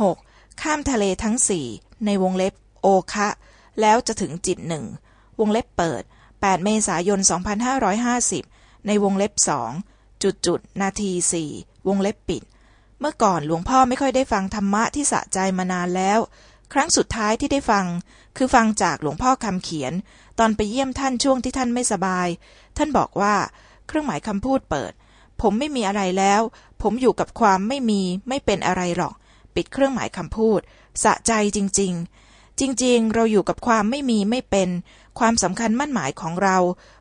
6. ข้ามทะเลทั้งสี่ในวงเล็บโอคะ แล้วจะถึงจิตหนึ่งวงเล็บเปิด 8 เมษายน 2550 ในวงเล็บสองจุดจุดนาทีสี่วงเล็บปิด เมื่อก่อนหลวงพ่อไม่ค่อยได้ฟังธรรมะที่สะใจมานานแล้ว ครั้งสุดท้ายที่ได้ฟัง คือฟังจากหลวงพ่อคำเขียน ตอนไปเยี่ยมท่านช่วงที่ท่านไม่สบาย ท่านบอกว่า เครื่องหมายคำพูดเปิด ผมไม่มีอะไรแล้ว ผมอยู่กับความไม่มีไม่เป็นอะไรหรอก ปิดเครื่องหมายคำพูด สะใจจริง ๆ จริง ๆ เราอยู่กับความไม่มีไม่เป็น ความสำคัญมั่นหมายของเรา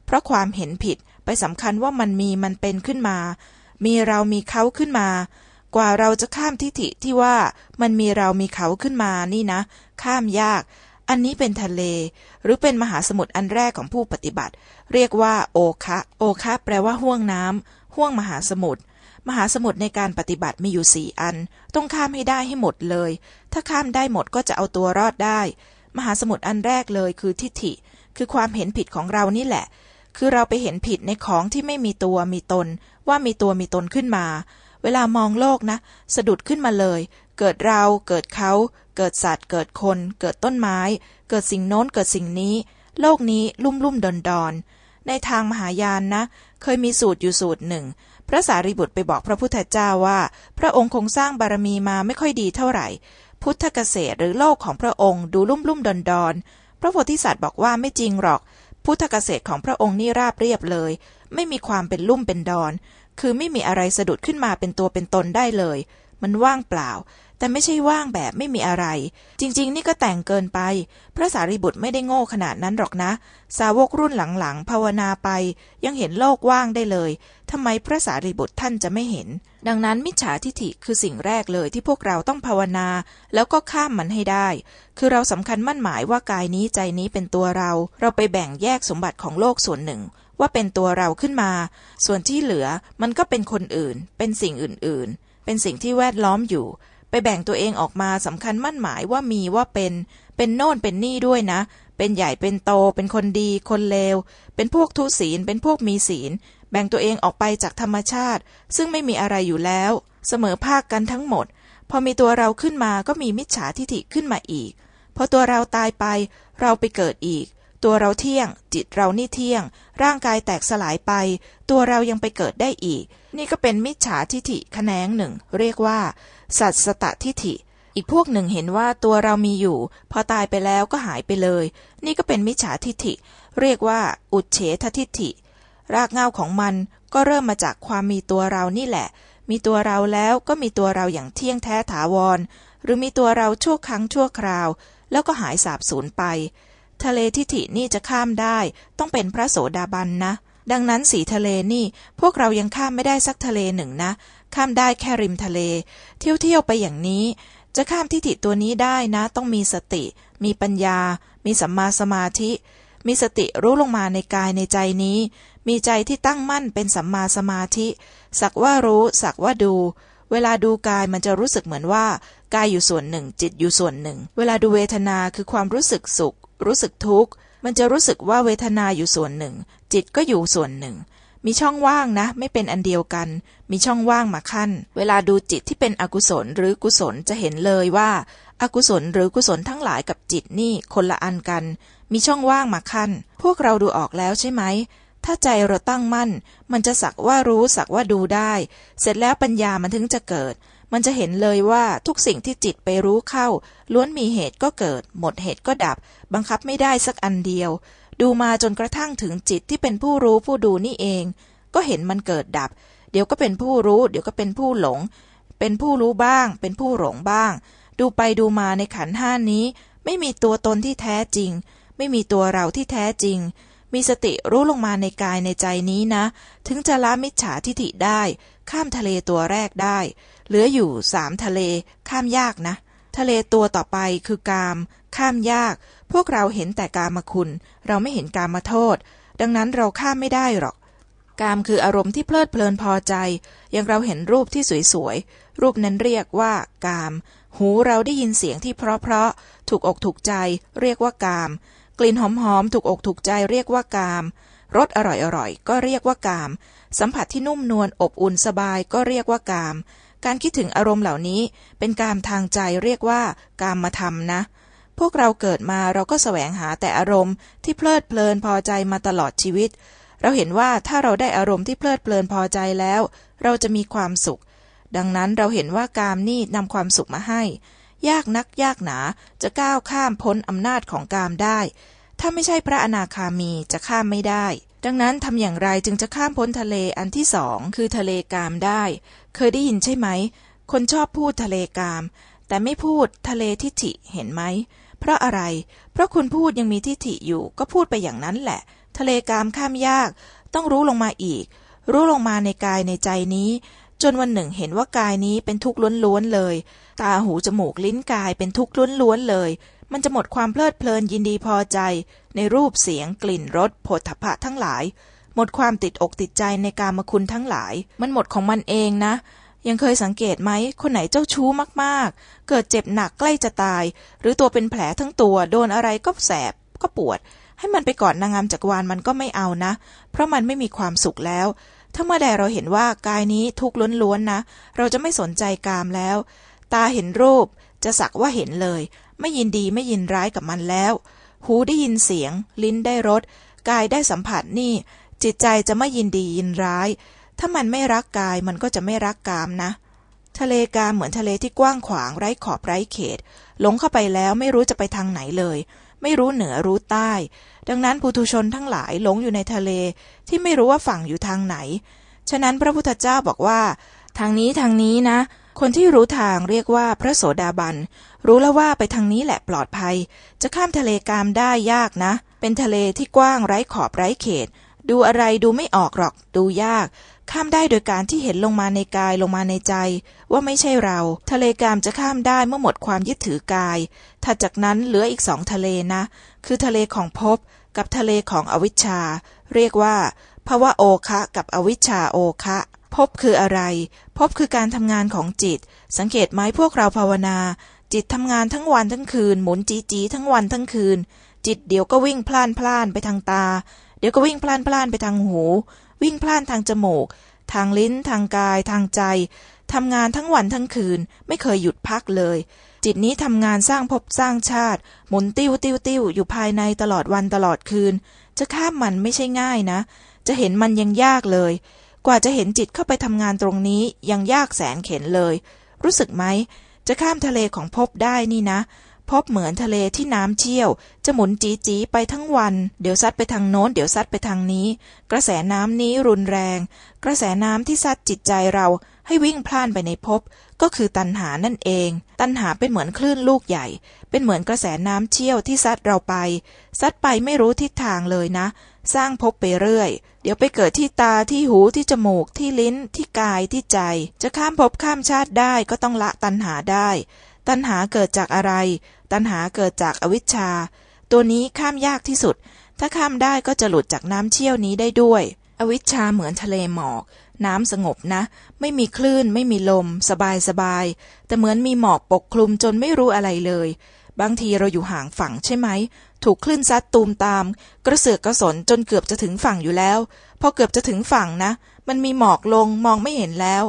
เพราะความเห็นผิดไปสำคัญว่ามันมีมันเป็นขึ้นมา มีเรามีเขาขึ้นมา กว่าเราจะข้ามทิฏฐิที่ว่ามันมีเรามีเขาขึ้นมานี่นะ ข้ามยาก อันนี้เป็นทะเล หรือเป็นมหาสมุทรอันแรกของผู้ปฏิบัติ เรียกว่า โอคะ โอคะ แปลว่าห่วงน้ำห่วงมหาสมุทร มหาสมุทรในการปฏิบัติมีอยู่สี่อัน ต้องข้ามให้ได้ให้หมดเลย ถ้าข้ามได้หมดก็จะเอาตัวรอดได้ มหาสมุทรอันแรกเลยคือทิฏฐิ คือความเห็นผิดของเรานี่แหละ คือเราไปเห็นผิดในของที่ไม่มีตัวมีตน ว่ามีตัวมีตนขึ้นมา เวลามองโลกนะ สะดุดขึ้นมาเลย เกิดเรา เกิดเขา เกิดสัตว์ เกิดคน เกิดต้นไม้ เกิดสิ่งโน้น เกิดสิ่งนี้ โลกนี้ลุ่มลุ่มดอนดอนในทางมหายานนะ เคยมีสูตรอยู่สูตรหนึ่ง พระสารีบุตรไปบอกพระพุทธเจ้าว่า พระองค์คงสร้างบารมีมาไม่ค่อยดีเท่าไหร่ พุทธเกษตรหรือโลกของพระองค์ดูลุ่มลุ่มดอนดอนพระโพธิสัตว์บอกว่าไม่จริงหรอก พุทธเกษตรของพระองค์นี่ราบเรียบเลย ไม่มีความเป็นลุ่มเป็นดอน คือไม่มีอะไรสะดุดขึ้นมาเป็นตัวเป็นตนได้เลย มันว่างเปล่า แต่ไม่ใช่ว่างแบบไม่มีอะไร จริง ๆ นี่ก็แต่งเกินไป พระสารีบุตรไม่ได้โง่ขนาดนั้นหรอกนะ สาวกรุ่นหลังๆ ภาวนาไป ยังเห็นโลกว่างได้เลยทำไมพระสารีบุตรท่านจะไม่เห็น ดังนั้นมิจฉาทิฐิคือสิ่งแรกเลยที่พวกเราต้องภาวนา แล้วก็ข้ามมันให้ได้ คือเราสำคัญมั่นหมายว่ากายนี้ใจนี้เป็นตัวเรา เราไปแบ่งแยกสมบัติของโลกส่วนหนึ่ง ว่าเป็นตัวเราขึ้นมา ส่วนที่เหลือมันก็เป็นคนอื่น เป็นสิ่งอื่นๆ เป็นสิ่งที่แวดล้อมอยู่ ไปแบ่งตัวเองออกมาสำคัญมั่นหมายว่ามีว่าเป็น เป็นโน่นเป็นนี่ด้วยนะ เป็นใหญ่เป็นโต เป็นคนดี คนเลว เป็นพวกทุศีล เป็นพวกมีศีล แบ่งตัวเองออกไปจากธรรมชาติ ซึ่งไม่มีอะไรอยู่แล้ว เสมอภาคกันทั้งหมด พอมีตัวเราขึ้นมาก็มีมิจฉาทิฐิขึ้นมาอีก พอตัวเราตายไป เราไปเกิดอีก ตัวเราเที่ยง จิตเรานี่เที่ยง ร่างกายแตกสลายไป ตัวเรายังไปเกิดได้อีก นี่ก็เป็นมิจฉาทิฐิแขนงหนึ่ง เรียกว่า สัตสตทิฐิ อีกพวกหนึ่งเห็นว่าตัวเรามีอยู่ พอตายไปแล้วก็หายไปเลย นี่ก็เป็นมิจฉาทิฐิ เรียกว่า อุเฉททิฐิ รากเง้าของมันก็เริ่มมาจากความมีตัวเรานี่แหละ มีตัวเราแล้วก็มีตัวเราอย่างเที่ยงแท้ถาวร หรือมีตัวเราชั่วครั้งชั่วคราว แล้วก็หายสาบสูญไป ทะเลทิฐินี่จะข้ามได้ ต้องเป็นพระโสดาบันนะ ดังนั้นสีทะเลนี่ พวกเรายังข้ามไม่ได้สักทะเลหนึ่งนะ ข้ามได้แค่ริมทะเล เที่ยวเที่ยวไปอย่างนี้ จะข้ามทิฏฐิตัวนี้ได้นะ ต้องมีสติ มีปัญญา มีสัมมาสมาธิ มีสติรู้ลงมาในกายในใจนี้ มีใจที่ตั้งมั่นเป็นสัมมาสมาธิ สักว่ารู้สักว่าดู เวลาดูกายมันจะรู้สึกเหมือนว่ากายอยู่ส่วนหนึ่ง จิตอยู่ส่วนหนึ่ง เวลาดูเวทนาคือความรู้สึกสุข รู้สึกทุกข์ มันจะรู้สึกว่าเวทนาอยู่ส่วนหนึ่ง จิตก็อยู่ส่วนหนึ่ง มีช่องว่างนะ ไม่เป็นอันเดียวกัน มีช่องว่างมาขั้น เวลาดูจิตที่เป็นอกุศลหรือกุศลจะเห็นเลยว่าอากุศลหรือกุศลทั้งหลายกับจิตนี่คนละอันกัน มีช่องว่างมาขั้น พวกเราดูออกแล้วใช่ไหม ถ้าใจเราตั้งมั่น มันจะสักว่ารู้สักว่าดูได้ เสร็จแล้วปัญญามันถึงจะเกิด มันจะเห็นเลยว่าทุกสิ่งที่จิตไปรู้เข้า ล้วนมีเหตุก็เกิด หมดเหตุก็ดับ บังคับไม่ได้สักอันเดียว ดูมาจนกระทั่งถึงจิตที่เป็นผู้รู้ผู้ดูนี่เอง ก็เห็นมันเกิดดับ เดี๋ยวก็เป็นผู้รู้ เดี๋ยวก็เป็นผู้หลง เป็นผู้รู้บ้าง เป็นผู้หลงบ้าง ดูไปดูมาในขันห้านี้ ไม่มีตัวตนที่แท้จริง ไม่มีตัวเราที่แท้จริง มีสติรู้ลงมาในกายในใจนี้นะ ถึงจะละมิจฉาทิฐิได้ ข้ามทะเลตัวแรกได้ เหลืออยู่สามทะเล ข้ามยากนะ ทะเลตัวต่อไปคือกาม ข้ามยาก พวกเราเห็นแต่กามคุณ เราไม่เห็นกามโทษ ดังนั้นเราข้ามไม่ได้หรอก กามคืออารมณ์ที่เพลิดเพลินพอใจ อย่างเราเห็นรูปที่สวยๆ รูปนั้นเรียกว่ากาม หูเราได้ยินเสียงที่เพราะๆ ถูกอกถูกใจ เรียกว่ากาม กลิ่นหอมๆถูกอกถูกใจเรียกว่ากาม รสอร่อยๆก็เรียกว่ากาม สัมผัสที่นุ่มนวลอบอุ่นสบายก็เรียกว่ากาม การคิดถึงอารมณ์เหล่านี้เป็นการทางใจเรียกว่ากามมาทำนะ พวกเราเกิดมาเราก็แสวงหาแต่อารมณ์ที่เพลิดเพลินพอใจมาตลอดชีวิต เราเห็นว่าถ้าเราได้อารมณ์ที่เพลิดเพลินพอใจแล้ว เราจะมีความสุข ดังนั้นเราเห็นว่ากามนี่นำความสุขมาให้ ยากนักยากหนาจะก้าวข้ามพ้นอำนาจของกามได้ ถ้าไม่ใช่พระอนาคามีจะข้ามไม่ได้ ดังนั้นทำอย่างไรจึงจะข้ามพ้นทะเลอันที่สองคือทะเลกามได้ เคยได้ยินใช่ไหม คนชอบพูดทะเลกาม แต่ไม่พูดทะเลทิฐิเห็นไหม เพราะอะไร เพราะคุณพูดยังมีทิฐิอยู่ก็พูดไปอย่างนั้นแหละ ทะเลกามข้ามยาก ต้องรู้ลงมาอีก รู้ลงมาในกายในใจนี้จนวันหนึ่งเห็นว่ากายนี้เป็นทุกข์ล้วนๆเลย ตาหูจมูกลิ้นกายเป็นทุกข์ล้วนๆเลย มันจะหมดความเพลิดเพลินยินดีพอใจ ในรูปเสียงกลิ่นรสผลถภะทั้งหลาย หมดความติดอกติดใจในการมคุณทั้งหลาย มันหมดของมันเองนะ ยังเคยสังเกตไหม คนไหนเจ้าชู้มากๆ เกิดเจ็บหนักใกล้จะตาย หรือตัวเป็นแผลทั้งตัว โดนอะไรก็แสบก็ปวด ให้มันไปก่อนนางงามจักรวาลมันก็ไม่เอานะ เพราะมันไม่มีความสุขแล้วถ้าเมื่อใดเราเห็นว่ากายนี้ทุกข์ล้วนๆนะ เราจะไม่สนใจกามแล้ว ตาเห็นรูป จะสักว่าเห็นเลย ไม่ยินดีไม่ยินร้ายกับมันแล้ว หูได้ยินเสียง ลิ้นได้รสกายได้สัมผัสนี่ จิตใจจะไม่ยินดียินร้าย ถ้ามันไม่รักกายมันก็จะไม่รักกามนะ ทะเลกามเหมือนทะเลที่กว้างขวางไร้ขอบไร้เขต หลงเข้าไปแล้วไม่รู้จะไปทางไหนเลย ไม่รู้เหนือรู้ใต้ ดังนั้นปุถุชนทั้งหลายหลงอยู่ในทะเลที่ไม่รู้ว่าฝั่งอยู่ทางไหน ฉะนั้นพระพุทธเจ้าบอกว่า ทางนี้ทางนี้นะ คนที่รู้ทางเรียกว่าพระโสดาบัน รู้แล้วว่าไปทางนี้แหละปลอดภัย จะข้ามทะเลกามได้ยากนะ เป็นทะเลที่กว้างไร้ขอบไร้เขต ดูอะไรดูไม่ออกหรอก ดูยาก ข้ามได้โดยการที่เห็นลงมาในกายลงมาในใจ ว่าไม่ใช่เรา ทะเลกามจะข้ามได้เมื่อหมดความยึดถือกาย ถัดจากนั้นเหลืออีกสองทะเลนะ คือทะเลของภพกับทะเลของอวิชชา เรียกว่าภาวะโอคะกับอวิชชาโอคะ พบคืออะไร พบคือการทำงานของจิต สังเกตไหมพวกเราภาวนา จิตทำงานทั้งวันทั้งคืน หมุนจีจีทั้งวันทั้งคืน จิตเดี๋ยวก็วิ่งพล่านพล่านไปทางตา เดี๋ยวก็วิ่งพล่านพล่านไปทางหู วิ่งพล่านทางจมูก ทางลิ้น ทางกาย ทางใจทำงานทั้งวันทั้งคืน ไม่เคยหยุดพักเลย จิตนี้ทำงานสร้างภพสร้างชาติ หมุนติ้วติ้วติ้วอยู่ภายในตลอดวันตลอดคืน จะข้ามมันไม่ใช่ง่ายนะ จะเห็นมันยังยากเลย กว่าจะเห็นจิตเข้าไปทำงานตรงนี้ยังยากแสนเข็นเลย รู้สึกไหม จะข้ามทะเลของพบได้นี่นะพบเหมือนทะเลที่น้ำเชี่ยว จะหมุนจีจีไปทั้งวัน เดี๋ยวซัดไปทางโน้น เดี๋ยวซัดไปทางนี้ กระแสน้ำนี้รุนแรง กระแสน้ำที่ซัดจิตใจเราให้วิ่งพล่านไปในพบก็คือตันหานั่นเอง ตันหาเป็นเหมือนคลื่นลูกใหญ่ เป็นเหมือนกระแสน้ำเชี่ยวที่ซัดเราไป ซัดไปไม่รู้ทิศทางเลยนะ สร้างพบไปเรื่อย เดี๋ยวไปเกิดที่ตาที่หูที่จมูกที่ลิ้นที่กายที่ใจ จะข้ามภพข้ามชาติได้ก็ต้องละตัณหาได้ ตัณหาเกิดจากอะไร ตัณหาเกิดจากอวิชชา ตัวนี้ข้ามยากที่สุด ถ้าข้ามได้ก็จะหลุดจากน้ำเชี่ยวนี้ได้ด้วย อวิชชาเหมือนทะเลหมอก น้ำสงบนะ ไม่มีคลื่น ไม่มีลม สบายสบาย แต่เหมือนมีหมอกปกคลุมจนไม่รู้อะไรเลยบางทีเราอยู่ห่างฝั่งใช่ไหม ถูกคลื่นซัดตูมตาม กระเสือกกระสนจนเกือบจะถึงฝั่งอยู่แล้ว พอเกือบจะถึงฝั่งนะ มันมีหมอกลงมองไม่เห็นแล้ว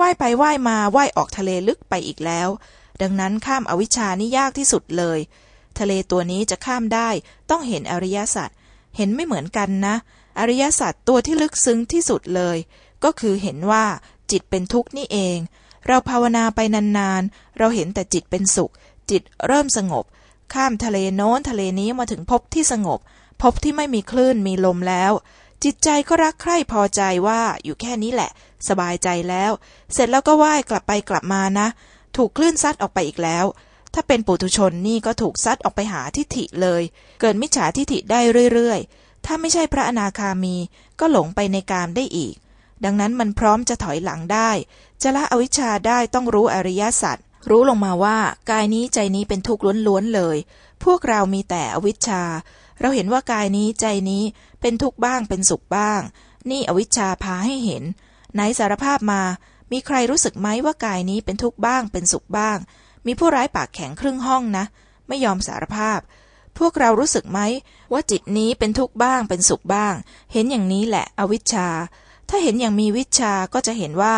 ว่ายไปว่ายมาว่ายออกทะเลลึกไปอีกแล้ว ดังนั้นข้ามอวิชานี่ยากที่สุดเลย ทะเลตัวนี้จะข้ามได้ต้องเห็นอริยสัจเห็นไม่เหมือนกันนะ อริยสัจตัวที่ลึกซึ้งที่สุดเลย ก็คือเห็นว่าจิตเป็นทุกข์นี่เอง เราภาวนาไปนานๆ เราเห็นแต่จิตเป็นสุข จิตเริ่มสงบ ข้ามทะเลโน้นทะเลนี้มาถึงพบที่สงบ พบที่ไม่มีคลื่นมีลมแล้ว จิตใจก็รักใคร่พอใจว่าอยู่แค่นี้แหละ สบายใจแล้ว เสร็จแล้วก็ว่ายกลับไปกลับมานะ ถูกคลื่นซัดออกไปอีกแล้ว ถ้าเป็นปุถุชนนี่ก็ถูกซัดออกไปหาทิฏฐิเลย เกิดมิจฉาทิฏฐิได้เรื่อยๆ ถ้าไม่ใช่พระอนาคามีก็หลงไปในกามได้อีก ดังนั้นมันพร้อมจะถอยหลังได้ จะละอวิชชาได้ต้องรู้อริยสัจ รู้ลงมาว่ากายนี้ใจนี้เป็นทุกข์ล้วนๆเลย พวกเรามีแต่อวิชชา เราเห็นว่ากายนี้ใจนี้เป็นทุกข์บ้างเป็นสุขบ้าง นี่อวิชชาพาให้เห็น ไหนสารภาพมา มีใครรู้สึกไหมว่ากายนี้เป็นทุกข์บ้างเป็นสุขบ้าง มีผู้ร้ายปากแข็งครึ่งห้องนะ ไม่ยอมสารภาพ พวกเรารู้สึกไหมว่าจิตนี้เป็นทุกข์บ้างเป็นสุขบ้าง เห็นอย่างนี้แหละอวิชชา ถ้าเห็นอย่างมีวิชาก็จะเห็นว่า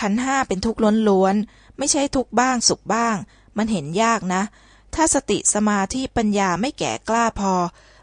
ขันห้าเป็นทุกข์ล้วนๆ ไม่ใช่ทุกบ้างสุขบ้าง มันเห็นยากนะ ถ้าสติสมาธิปัญญาไม่แก่กล้าพอ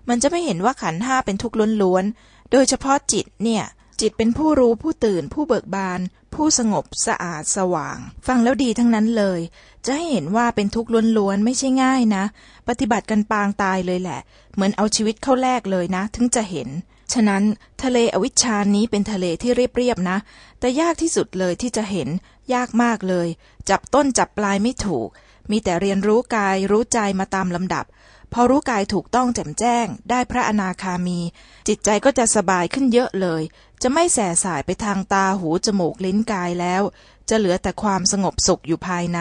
มันจะไม่เห็นว่าขันห้าเป็นทุกข์ล้วนๆ โดยเฉพาะจิตเนี่ย จิตเป็นผู้รู้ผู้ตื่นผู้เบิกบาน ผู้สงบสะอาดสว่าง ฟังแล้วดีทั้งนั้นเลย จะให้เห็นว่าเป็นทุกข์ล้วนๆ ไม่ใช่ง่ายนะ ปฏิบัติกันปางตายเลยแหละ เหมือนเอาชีวิตเข้าแลกเลยนะ ถึงจะเห็น ฉะนั้นทะเลอวิชชานี้เป็นทะเลที่เรียบๆนะ แต่ยากที่สุดเลยที่จะเห็น ยากมากเลย จับต้นจับปลายไม่ถูก มีแต่เรียนรู้กายรู้ใจมาตามลำดับ พอรู้กายถูกต้องแจ่มแจ้ง ได้พระอนาคามี จิตใจก็จะสบายขึ้นเยอะเลย จะไม่แส่สายไปทางตาหูจมูกลิ้นกายแล้ว จะเหลือแต่ความสงบสุขอยู่ภายใน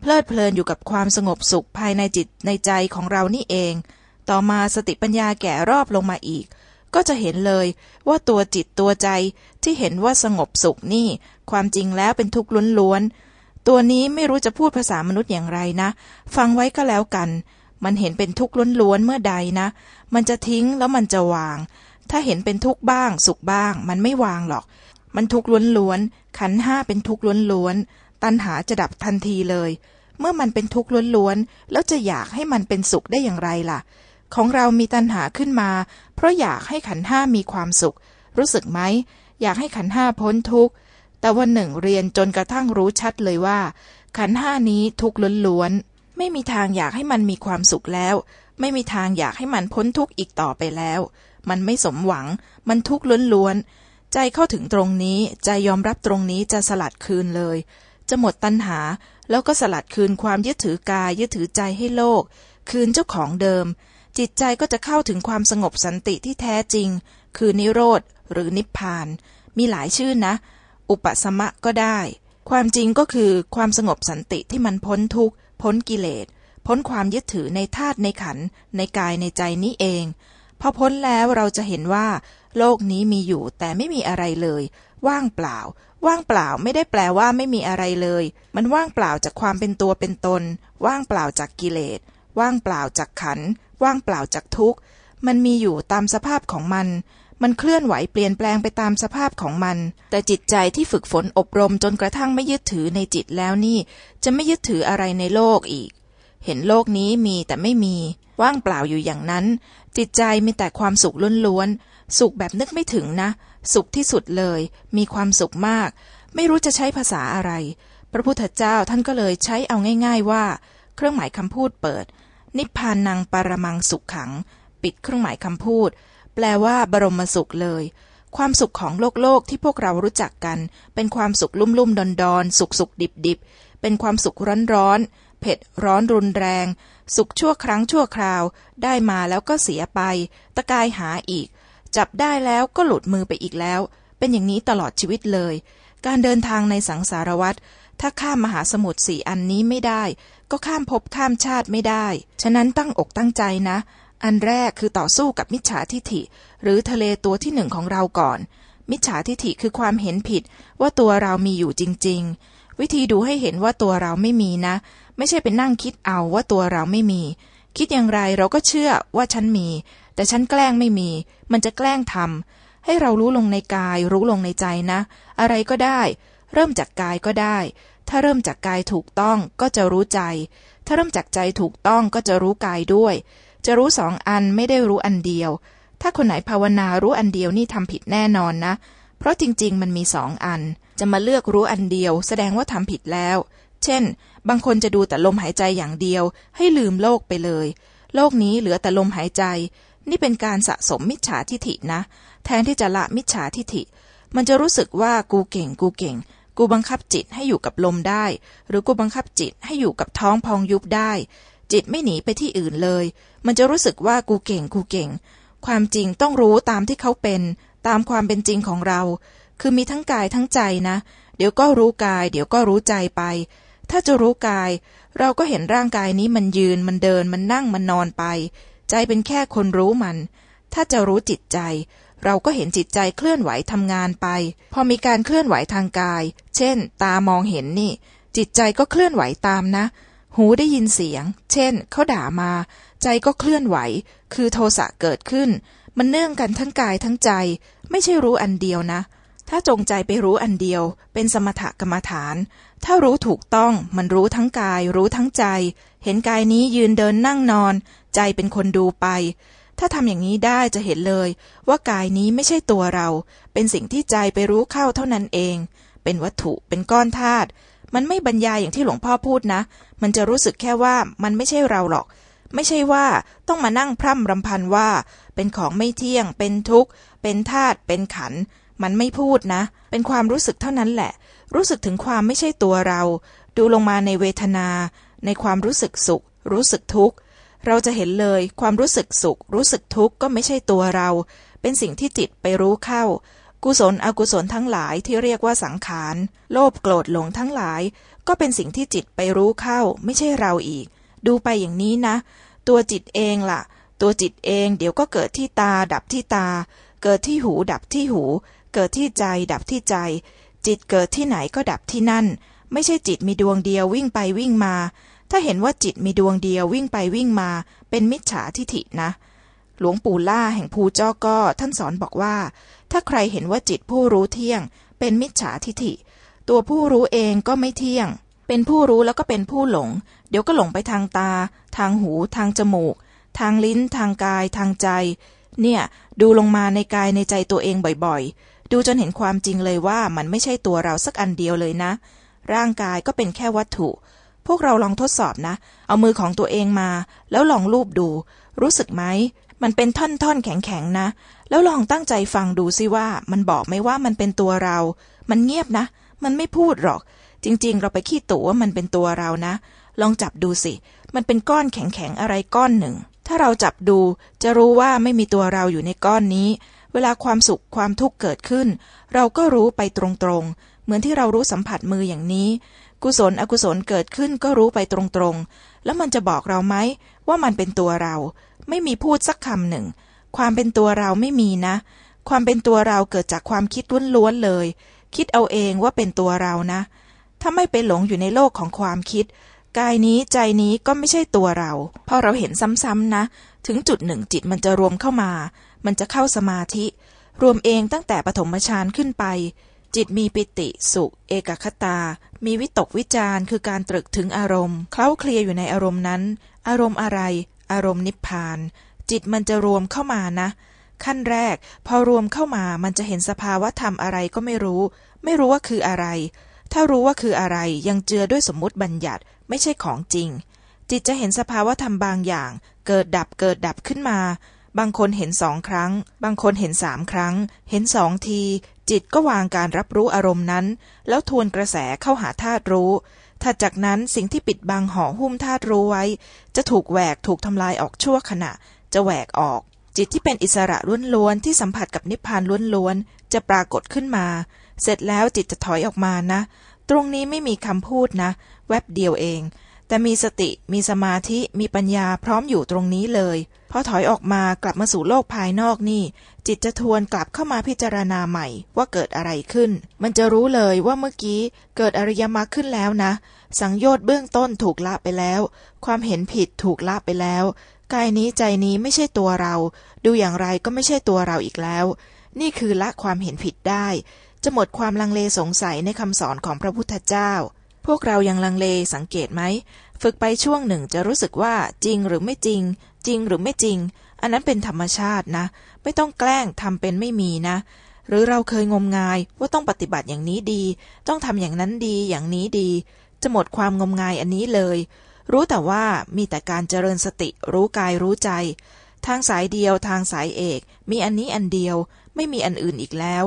เพลิดเพลินอยู่กับความสงบสุขภายในจิตในใจของเรานี่เอง ต่อมาสติปัญญาแก่รอบลงมาอีก ก็จะเห็นเลยว่าตัวจิตตัวใจที่เห็นว่าสงบสุขนี่ ความจริงแล้วเป็นทุกข์ล้วนๆ ตัวนี้ไม่รู้จะพูดภาษามนุษย์อย่างไรนะ ฟังไว้ก็แล้วกัน มันเห็นเป็นทุกข์ล้วนๆเมื่อใดนะ มันจะทิ้งแล้วมันจะวาง ถ้าเห็นเป็นทุกข์บ้าง สุขบ้าง มันไม่วางหรอก มันทุกข์ล้วนๆขันห้าเป็นทุกข์ล้วนๆตัณหาจะดับทันทีเลย เมื่อมันเป็นทุกข์ล้วนๆแล้วจะอยากให้มันเป็นสุขได้อย่างไรล่ะ ของเรามีตัณหาขึ้นมา เพราะอยากให้ขันห้ามีความสุข รู้สึกไหม อยากให้ขันห้าพ้นทุกข์แต่วันหนึ่งเรียนจนกระทั่งรู้ชัดเลยว่า ขันห้านี้ทุกข์ล้วนๆไม่มีทางอยากให้มันมีความสุขแล้ว ไม่มีทางอยากให้มันพ้นทุกข์อีกต่อไปแล้ว มันไม่สมหวัง มันทุกข์ล้วนๆใจเข้าถึงตรงนี้ใจยอมรับตรงนี้จะสลัดคืนเลย จะหมดตัณหาแล้วก็สลัดคืนความยึดถือกายยึดถือใจให้โลก คืนเจ้าของเดิม จิตใจก็จะเข้าถึงความสงบสันติที่แท้จริง คือนิโรธหรือนิพพาน มีหลายชื่อนะ อุปสมะก็ได้ ความจริงก็คือความสงบสันติที่มันพ้นทุกข์ พ้นกิเลส พ้นความยึดถือในธาตุในขันในกายในใจนี้เอง พอพ้นแล้วเราจะเห็นว่า โลกนี้มีอยู่แต่ไม่มีอะไรเลย ว่างเปล่า ว่างเปล่าไม่ได้แปลว่าไม่มีอะไรเลย มันว่างเปล่าจากความเป็นตัวเป็นตน ว่างเปล่าจากกิเลส ว่างเปล่าจากขัน ว่างเปล่าจากทุกข์ มันมีอยู่ตามสภาพของมัน มันเคลื่อนไหวเปลี่ยนแปลงไปตามสภาพของมัน แต่จิตใจที่ฝึกฝนอบรมจนกระทั่งไม่ยึดถือในจิตแล้วนี่ จะไม่ยึดถืออะไรในโลกอีก เห็นโลกนี้มีแต่ไม่มี ว่างเปล่าอยู่อย่างนั้น จิตใจมีแต่ความสุขล้วนๆ สุขแบบนึกไม่ถึงนะ สุขที่สุดเลย มีความสุขมาก ไม่รู้จะใช้ภาษาอะไร พระพุทธเจ้าท่านก็เลยใช้เอาง่าย ๆว่า เครื่องหมายคำพูดเปิด นิพพานังปรมังสุขขัง ปิดเครื่องหมายคำพูด แปลว่า บรมสุขเลย ความสุขของโลกโลกที่พวกเรารู้จักกัน เป็นความสุขลุ่มลุ่มดอนดอนสุขสุขดิบดิบเป็นความสุขร้อนร้อนเผ็ดร้อนรุนแรง สุขชั่วครั้งชั่วคราว ได้มาแล้วก็เสียไป ตะกายหาอีก จับได้แล้วก็หลุดมือไปอีกแล้ว เป็นอย่างนี้ตลอดชีวิตเลย การเดินทางในสังสารวัฏถ้าข้ามมหาสมุทรสี่อันนี้ไม่ได้ ก็ข้ามภพข้ามชาติไม่ได้ ฉะนั้นตั้งอกตั้งใจนะ อันแรกคือต่อสู้กับมิจฉาทิฐิ หรือทะเลตัวที่หนึ่งของเราก่อน มิจฉาทิฐิคือความเห็นผิดว่าตัวเรามีอยู่จริง ๆ วิธีดูให้เห็นว่าตัวเราไม่มีนะ ไม่ใช่เป็นนั่งคิดเอาว่าตัวเราไม่มี คิดอย่างไรเราก็เชื่อว่าฉันมี แต่ฉันแกล้งไม่มี มันจะแกล้งทำให้เรารู้ลงในกาย รู้ลงในใจนะ อะไรก็ได้ เริ่มจากกายก็ได้ ถ้าเริ่มจากกายถูกต้องก็จะรู้ใจ ถ้าเริ่มจากใจถูกต้องก็จะรู้กายด้วย จะรู้สองอันไม่ได้รู้อันเดียว ถ้าคนไหนภาวนารู้อันเดียวนี่ทำผิดแน่นอนนะ เพราะจริง ๆ มันมีสองอัน จะมาเลือกรู้อันเดียว แสดงว่าทำผิดแล้ว เช่น บางคนจะดูแต่ลมหายใจอย่างเดียว ให้ลืมโลกไปเลย โลกนี้เหลือแต่ลมหายใจ นี่เป็นการสะสมมิจฉาทิฐินะ แทนที่จะละมิจฉาทิฐิ มันจะรู้สึกว่ากูเก่งกูเก่ง กูบังคับจิตให้อยู่กับลมได้ หรือกูบังคับจิตให้อยู่กับท้องพองยุบได้ จิตไม่หนีไปที่อื่นเลย มันจะรู้สึกว่ากูเก่งกูเก่ง ความจริงต้องรู้ตามที่เขาเป็น ตามความเป็นจริงของเรา คือมีทั้งกายทั้งใจนะ เดี๋ยวก็รู้กาย เดี๋ยวก็รู้ใจไป ถ้าจะรู้กาย เราก็เห็นร่างกายนี้มันยืนมันเดินมันนั่งมันนอนไป ใจเป็นแค่คนรู้มัน ถ้าจะรู้จิตใจ เราก็เห็นจิตใจเคลื่อนไหวทำงานไป พอมีการเคลื่อนไหวทางกาย เช่น ตามองเห็นนี่ จิตใจก็เคลื่อนไหวตามนะ หูได้ยินเสียง เช่นเขาด่ามา ใจก็เคลื่อนไหว คือโทสะเกิดขึ้น มันเนื่องกันทั้งกายทั้งใจ ไม่ใช่รู้อันเดียวนะ ถ้าจงใจไปรู้อันเดียว เป็นสมถกรรมฐาน ถ้ารู้ถูกต้องมันรู้ทั้งกาย รู้ทั้งใจ เห็นกายนี้ยืนเดินนั่งนอน ใจเป็นคนดูไป ถ้าทำอย่างนี้ได้จะเห็นเลย ว่ากายนี้ไม่ใช่ตัวเรา เป็นสิ่งที่ใจไปรู้เข้าเท่านั้นเอง เป็นวัตถุเป็นก้อนธาตุมันไม่บรรยายอย่างที่หลวงพ่อพูดนะ มันจะรู้สึกแค่ว่ามันไม่ใช่เราหรอก ไม่ใช่ว่าต้องมานั่งพร่ำรำพันว่า เป็นของไม่เที่ยง เป็นทุกข์ เป็นธาตุเป็นขัน มันไม่พูดนะ เป็นความรู้สึกเท่านั้นแหละ รู้สึกถึงความไม่ใช่ตัวเรา ดูลงมาในเวทนา ในความรู้สึกสุข รู้สึกทุกข์ เราจะเห็นเลยความรู้สึกสุข รู้สึกทุกข์ก็ไม่ใช่ตัวเรา เป็นสิ่งที่จิตไปรู้เข้า กุศลอกุศลทั้งหลายที่เรียกว่าสังขาร โลภโกรธหลงทั้งหลาย ก็เป็นสิ่งที่จิตไปรู้เข้า ไม่ใช่เราอีก ดูไปอย่างนี้นะ ตัวจิตเองล่ะ ตัวจิตเองเดี๋ยวก็เกิดที่ตา ดับที่ตา เกิดที่หู ดับที่หู เกิดที่ใจ ดับที่ใจ จิตเกิดที่ไหนก็ดับที่นั่น ไม่ใช่จิตมีดวงเดียววิ่งไปวิ่งมา ถ้าเห็นว่าจิตมีดวงเดียววิ่งไปวิ่งมา เป็นมิจฉาทิฐินะ หลวงปู่ล่าแห่งภูจ้อก็ท่านสอนบอกว่า ถ้าใครเห็นว่าจิตผู้รู้เที่ยง เป็นมิจฉาทิฐิ ตัวผู้รู้เองก็ไม่เที่ยง เป็นผู้รู้แล้วก็เป็นผู้หลง เดี๋ยวก็หลงไปทางตา ทางหู ทางจมูก ทางลิ้น ทางกาย ทางใจ เนี่ย ดูลงมาในกายในใจตัวเองบ่อยๆ ดูจนเห็นความจริงเลยว่ามันไม่ใช่ตัวเราสักอันเดียวเลยนะ ร่างกายก็เป็นแค่วัตถุ พวกเราลองทดสอบนะ เอามือของตัวเองมา แล้วลองรูปดู รู้สึกไหม มันเป็นท่อนๆแข็งๆนะ แล้วลองตั้งใจฟังดูสิว่า มันบอกไหมว่ามันเป็นตัวเรา มันเงียบนะ มันไม่พูดหรอก จริง ๆ เราไปขี้ตัวว่ามันเป็นตัวเรานะ ลองจับดูสิ มันเป็นก้อนแข็งๆอะไรก้อนหนึ่ง ถ้าเราจับดู จะรู้ว่าไม่มีตัวเราอยู่ในก้อนนี้ เวลาความสุขความทุกข์เกิดขึ้น เราก็รู้ไปตรงๆ เหมือนที่เรารู้สัมผัสมืออย่างนี้ กุศลอกุศลเกิดขึ้นก็รู้ไปตรงๆ แล้วมันจะบอกเราไหมว่ามันเป็นตัวเรา ไม่มีพูดสักคำหนึ่ง ความเป็นตัวเราไม่มีนะ ความเป็นตัวเราเกิดจากความคิดล้วนๆเลย คิดเอาเองว่าเป็นตัวเรานะ ถ้าไม่ไปหลงอยู่ในโลกของความคิด กายนี้ใจนี้ก็ไม่ใช่ตัวเรา พอเราเห็นซ้ำๆนะ ถึงจุดหนึ่งจิตมันจะรวมเข้ามา มันจะเข้าสมาธิ รวมเองตั้งแต่ปฐมฌานขึ้นไป จิตมีปิติสุข เอกคตา มีวิตกวิจารคือการตรึกถึงอารมณ์ เคล้าเคลียอยู่ในอารมณ์นั้น อารมณ์อะไร อารมณ์นิพพาน จิตมันจะรวมเข้ามานะ ขั้นแรก พอรวมเข้ามามันจะเห็นสภาวะธรรมอะไรก็ไม่รู้ ไม่รู้ว่าคืออะไร ถ้ารู้ว่าคืออะไรยังเจือด้วยสมมติบัญญัติ ไม่ใช่ของจริง จิตจะเห็นสภาวะธรรมบางอย่าง เกิดดับเกิดดับขึ้นมา บางคนเห็นสองครั้ง บางคนเห็นสามครั้ง เห็นสองที จิตก็วางการรับรู้อารมณ์นั้น แล้วทวนกระแสเข้าหาธาตุรู้ถัดจากนั้นสิ่งที่ปิดบังห่อหุ้มธาตุรู้ไว้ จะถูกแหวกถูกทำลายออกชั่วขณะ จะแหวกออก จิตที่เป็นอิสระล้วนๆที่สัมผัสกับนิพพานล้วนๆจะปรากฏขึ้นมา เสร็จแล้วจิตจะถอยออกมานะ ตรงนี้ไม่มีคำพูดนะ แวบเดียวเอง แต่มีสติมีสมาธิมีปัญญาพร้อมอยู่ตรงนี้เลยพอถอยออกมากลับมาสู่โลกภายนอกนี่ จิตจะทวนกลับเข้ามาพิจารณาใหม่ว่าเกิดอะไรขึ้น มันจะรู้เลยว่าเมื่อกี้เกิดอริยมรรคขึ้นแล้วนะ สังโยชน์เบื้องต้นถูกละไปแล้ว ความเห็นผิดถูกละไปแล้วกายนี้ใจนี้ไม่ใช่ตัวเรา ดูอย่างไรก็ไม่ใช่ตัวเราอีกแล้ว นี่คือละความเห็นผิดได้ จะหมดความลังเลสงสัยในคำสอนของพระพุทธเจ้า พวกเรายังลังเลสังเกตไหม ฝึกไปช่วงหนึ่งจะรู้สึกว่าจริงหรือไม่จริง จริงหรือไม่จริง อันนั้นเป็นธรรมชาตินะ ไม่ต้องแกล้งทำเป็นไม่มีนะ หรือเราเคยงมงายว่าต้องปฏิบัติอย่างนี้ดี ต้องทำอย่างนั้นดีอย่างนี้ดี จะหมดความงมงายอันนี้เลย รู้แต่ว่ามีแต่การเจริญสติรู้กายรู้ใจ ทางสายเดียวทางสายเอก มีอันนี้อันเดียว ไม่มีอันอื่นอีกแล้ว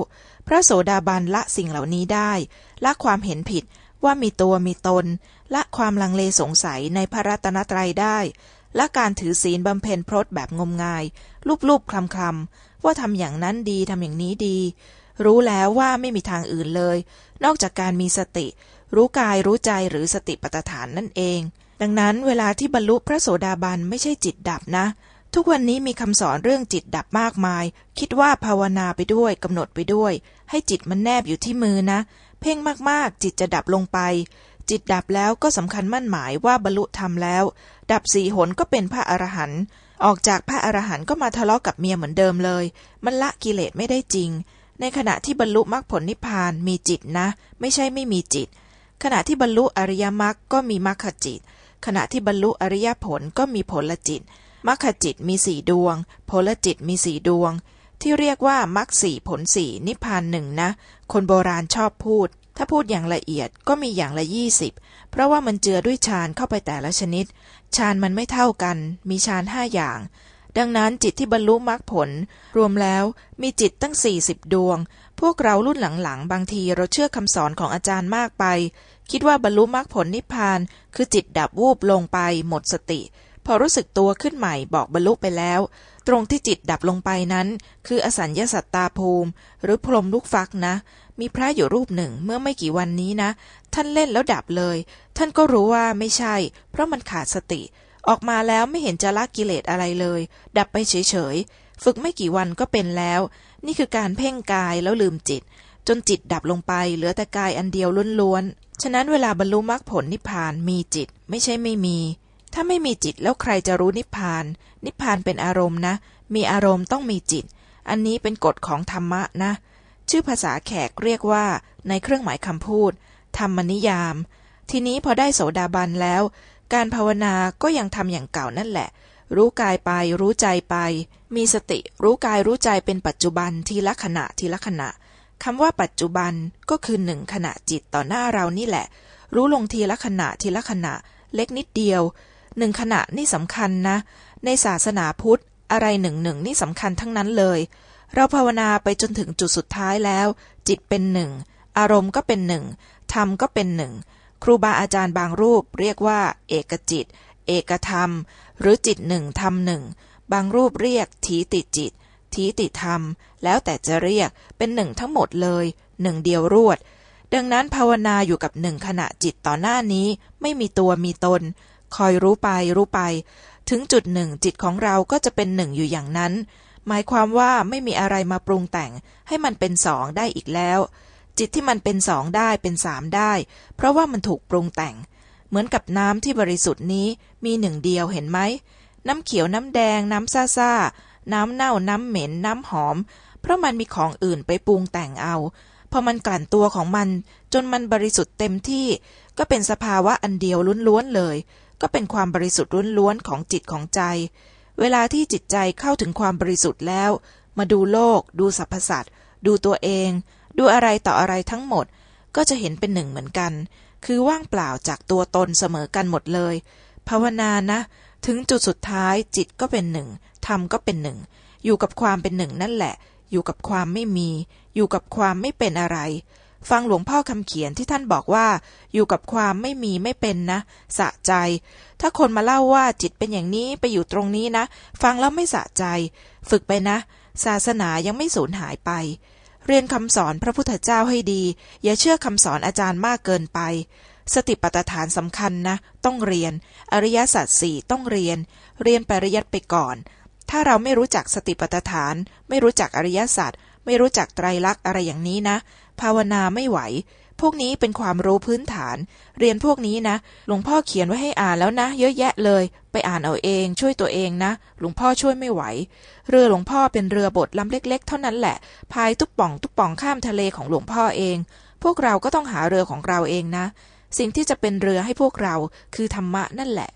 พระโสดาบันละสิ่งเหล่านี้ได้ละความเห็นผิด ว่ามีตัวมีตน ละความลังเลสงสัยในพระรัตนตรัยได้ และการถือศีลบำเพ็ญพรตแบบงมงาย ลูบๆคลำๆ ว่าทำอย่างนั้นดีทำอย่างนี้ดี รู้แล้วว่าไม่มีทางอื่นเลย นอกจากการมีสติ รู้กายรู้ใจหรือสติปัฏฐานนั่นเอง ดังนั้นเวลาที่บรรลุพระโสดาบันไม่ใช่จิตดับนะทุกวันนี้มีคำสอนเรื่องจิตดับมากมาย คิดว่าภาวนาไปด้วยกำหนดไปด้วย ให้จิตมันแนบอยู่ที่มือนะ พ่งมากๆ จิตจะดับลงไป จิตดับแล้วก็สำคัญมั่นหมายว่าบรรลุธรรมแล้ว ดับสีหนก็เป็นพระอรหันต์ออกจากพระอรหันต์ก็มาทะเลาะกับเมียเหมือนเดิมเลย มันละกิเลสไม่ได้จริง ในขณะที่บรรลุมรรคผลนิพพานมีจิตนะ ไม่ใช่ไม่มีจิต ขณะที่บรรลุอริยมรรคก็มีมรรคจิต ขณะที่บรรลุอริยผลก็มีผลจิตมรรคจิตมีสี่ดวง ผลจิตมีสี่ดวง ที่เรียกว่ามรรคสี่ผลสี่นิพพานหนึ่งนะ คนโบราณชอบพูด ถ้าพูดอย่างละเอียดก็มีอย่างละยี่สิบเพราะว่ามันเจือด้วยฌานเข้าไปแต่ละชนิดฌานมันไม่เท่ากัน มีฌานห้าอย่าง ดังนั้นจิตที่บรรลุมรรคผล รวมแล้วมีจิตตั้งสี่สิบดวง พวกเรารุ่นหลังๆ บางทีเราเชื่อคำสอนของอาจารย์มากไป คิดว่าบรรลุมรรคผลนิพพาน คือจิตดับวูบลงไปหมดสติ พอรู้สึกตัวขึ้นใหม่บอกบรรลุไปแล้ว ตรงที่จิตดับลงไปนั้น คืออสัญญาสัตตาภูมิ หรือพรมลูกฟักนะ มีพระอยู่รูปหนึ่งเมื่อไม่กี่วันนี้นะ ท่านเล่นแล้วดับเลย ท่านก็รู้ว่าไม่ใช่ เพราะมันขาดสติ ออกมาแล้วไม่เห็นจะละกิเลสอะไรเลย ดับไปเฉยๆ ฝึกไม่กี่วันก็เป็นแล้ว นี่คือการเพ่งกายแล้วลืมจิต จนจิตดับลงไป เหลือแต่กายอันเดียวล้วนๆฉะนั้นเวลาบรรลุมรรคผลนิพพานมีจิตไม่ใช่ไม่มี ถ้าไม่มีจิตแล้วใครจะรู้นิพพาน นิพพานเป็นอารมณ์นะ มีอารมณ์ต้องมีจิต อันนี้เป็นกฎของธรรมะนะ ชื่อภาษาแขกเรียกว่า ในเครื่องหมายคำพูด ธรรมนิยาม ทีนี้พอได้โสดาบันแล้ว การภาวนาก็ยังทำอย่างเก่านั่นแหละ รู้กายไป รู้ใจไป มีสติ รู้กายรู้ใจเป็นปัจจุบันทีละขณะทีละขณะคำว่าปัจจุบันก็คือหนึ่งขณะจิตต่อหน้าเรานี่แหละ รู้ลงทีละขณะทีละขณะ เล็กนิดเดียว หนึ่งขณะนี่สำคัญนะ ในศาสนาพุทธ อะไรหนึ่งหนึ่งนี่สำคัญทั้งนั้นเลย เราภาวนาไปจนถึงจุดสุดท้ายแล้ว จิตเป็นหนึ่ง อารมณ์ก็เป็นหนึ่งธรรมก็เป็นหนึ่ง ครูบาอาจารย์บางรูปเรียกว่า เอกจิต เอกธรรม หรือจิตหนึ่งธรรมหนึ่ง บางรูปเรียกทีติจิต ทีติธรรม แล้วแต่จะเรียกเป็นหนึ่งทั้งหมดเลยหนึ่งเดียวรวดดังนั้นภาวนาอยู่กับหนึ่งขณะจิตต่อหน้านี้ไม่มีตัวมีตน คอยรู้ไปรู้ไป ถึงจุดหนึ่งจิตของเราก็จะเป็นหนึ่งอยู่อย่างนั้น หมายความว่าไม่มีอะไรมาปรุงแต่งให้มันเป็นสองได้อีกแล้ว จิตที่มันเป็นสองได้เป็นสามได้ เพราะว่ามันถูกปรุงแต่ง เหมือนกับน้ำที่บริสุทธิ์นี้มีหนึ่งเดียวเห็นไหม น้ำเขียวน้ำแดงน้ำซ่าซ่าน้ำเน่าน้ำเหม็นน้ำหอม เพราะมันมีของอื่นไปปรุงแต่งเอาพอมันกลั่นตัวของมัน จนมันบริสุทธิ์เต็มที่ ก็เป็นสภาวะอันเดียวล้วนๆเลย ก็เป็นความบริสุทธิ์ล้วนๆของจิตของใจ เวลาที่จิตใจเข้าถึงความบริสุทธิ์แล้ว มาดูโลก ดูสรรพสัตว์ ดูตัวเอง ดูอะไรต่ออะไรทั้งหมด ก็จะเห็นเป็นหนึ่งเหมือนกัน คือว่างเปล่าจากตัวตนเสมอกันหมดเลย ภาวนานะ ถึงจุดสุดท้ายจิตก็เป็นหนึ่งธรรมก็เป็นหนึ่ง อยู่กับความเป็นหนึ่งนั่นแหละ อยู่กับความไม่มี อยู่กับความไม่เป็นอะไร ฟังหลวงพ่อคำเขียนที่ท่านบอกว่า อยู่กับความไม่มีไม่เป็นนะ สะใจ ถ้าคนมาเล่าว่าจิตเป็นอย่างนี้ไปอยู่ตรงนี้นะ ฟังแล้วไม่สะใจ ฝึกไปนะ ศาสนายังไม่สูญหายไป เรียนคำสอนพระพุทธเจ้าให้ดี อย่าเชื่อคำสอนอาจารย์มากเกินไป สติปัฏฐานสำคัญนะ ต้องเรียน อริยสัจสี่ต้องเรียน เรียนปริยัติไปก่อน ถ้าเราไม่รู้จักสติปัฏฐาน ไม่รู้จักอริยสัจไม่รู้จักไตรลักษณ์อะไรอย่างนี้นะ ภาวนาไม่ไหว พวกนี้เป็นความรู้พื้นฐาน เรียนพวกนี้นะ หลวงพ่อเขียนไว้ให้อ่านแล้วนะ เยอะแยะเลย ไปอ่านเอาเอง ช่วยตัวเองนะ หลวงพ่อช่วยไม่ไหว เรือหลวงพ่อเป็นเรือบดลำเล็ก ๆ เท่านั้นแหละ พายทุกป่องทุกป่องข้ามทะเลของหลวงพ่อเอง พวกเราก็ต้องหาเรือของเราเองนะ สิ่งที่จะเป็นเรือให้พวกเราคือธรรมะนั่นแหละ